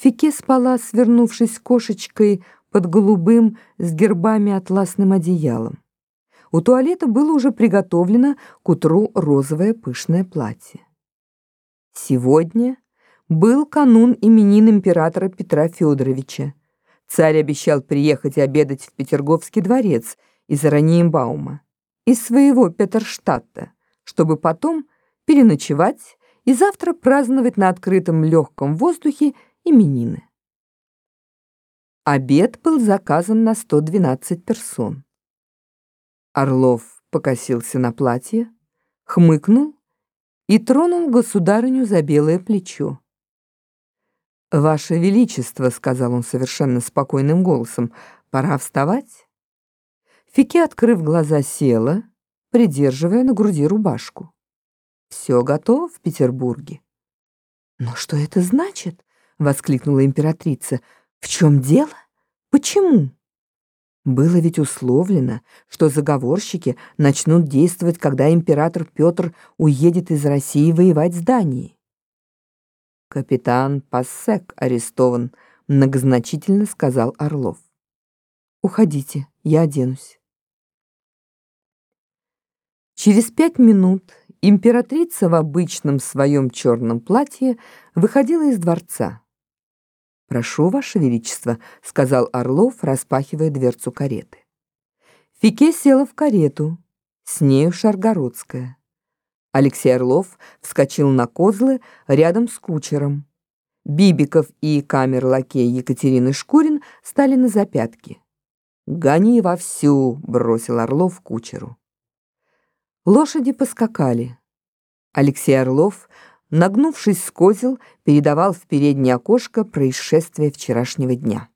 Фике спала, свернувшись кошечкой под голубым с гербами атласным одеялом. У туалета было уже приготовлено к утру розовое пышное платье. Сегодня был канун именин императора Петра Федоровича. Царь обещал приехать и обедать в Петерговский дворец из Ораниембаума, из своего Петерштадта, чтобы потом переночевать и завтра праздновать на открытом легком воздухе именины. Обед был заказан на 112 персон. Орлов покосился на платье, хмыкнул и тронул государыню за белое плечо. «Ваше Величество», — сказал он совершенно спокойным голосом, — «пора вставать?» Фике, открыв глаза, села, придерживая на груди рубашку. «Все готово в Петербурге». «Но что это значит?» — воскликнула императрица. «В чем дело? Почему?» Было ведь условлено, что заговорщики начнут действовать, когда император Петр уедет из России воевать с Данией. «Капитан Пассек арестован», — многозначительно сказал Орлов. «Уходите, я оденусь». Через пять минут императрица в обычном своем черном платье выходила из дворца. «Прошу, Ваше Величество», — сказал Орлов, распахивая дверцу кареты. Фике села в карету, с нею Шаргородская. Алексей Орлов вскочил на козлы рядом с кучером. Бибиков и камер-лакей Екатерины Шкурин стали на запятки. «Гони вовсю!» — бросил Орлов кучеру. Лошади поскакали. Алексей Орлов, нагнувшись с козел, передавал в переднее окошко происшествие вчерашнего дня.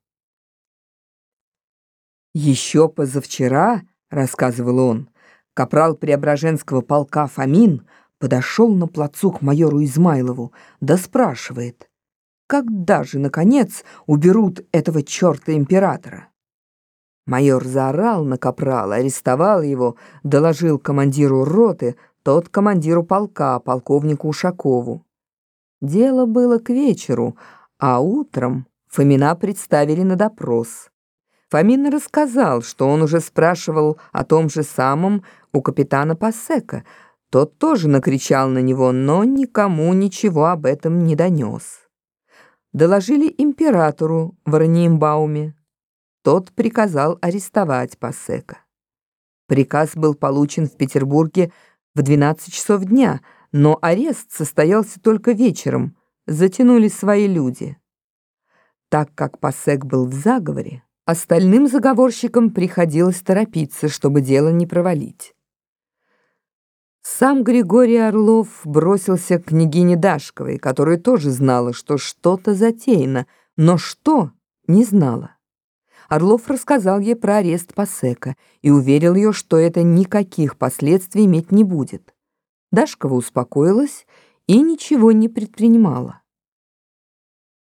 «Еще позавчера, — рассказывал он, Капрал Преображенского полка Фомин подошел на плацу к майору Измайлову, да спрашивает, когда же, наконец, уберут этого черта императора? Майор заорал на Капрала, арестовал его, доложил командиру роты, тот командиру полка, полковнику Ушакову. Дело было к вечеру, а утром Фомина представили на допрос. Фомин рассказал, что он уже спрашивал о том же самом у капитана Пассека. Тот тоже накричал на него, но никому ничего об этом не донес. Доложили императору в Ораниембауме. Тот приказал арестовать Пассека. Приказ был получен в Петербурге в 12 часов дня, но арест состоялся только вечером, затянули свои люди. Так как Пассек был в заговоре, Остальным заговорщикам приходилось торопиться, чтобы дело не провалить. Сам Григорий Орлов бросился к княгине Дашковой, которая тоже знала, что что-то затеяно, но что — не знала. Орлов рассказал ей про арест Пасека и уверил ее, что это никаких последствий иметь не будет. Дашкова успокоилась и ничего не предпринимала.